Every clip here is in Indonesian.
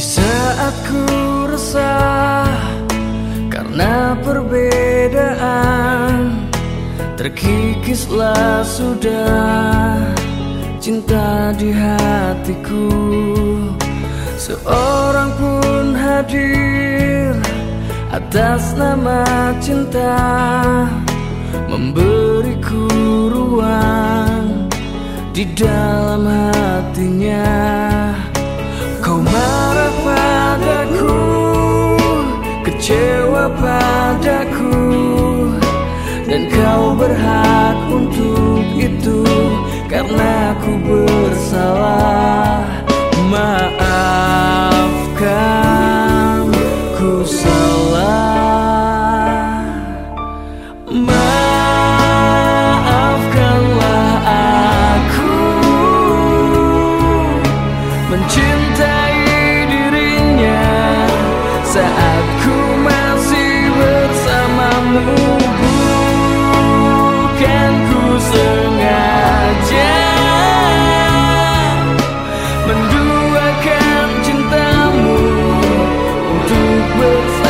saat ku resah karena perbedaan Terkikislah sudah cinta di hatiku. Seorang pun hadir atas nama cinta Memberiku ruang di dalam Kecewa padaku Dan kau berhak untuk itu Karena aku bersalah. Maafkan ku salah. Maafkanlah aku. Mencintai dirinya Saat do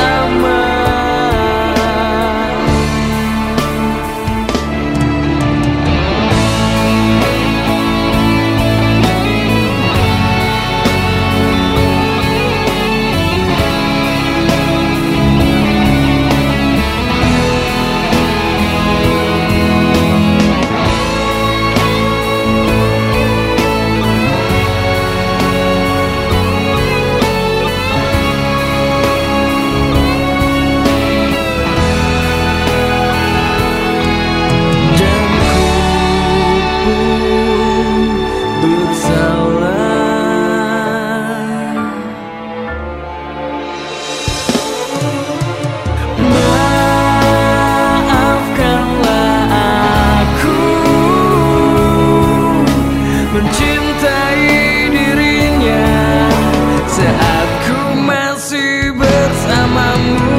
bersamamu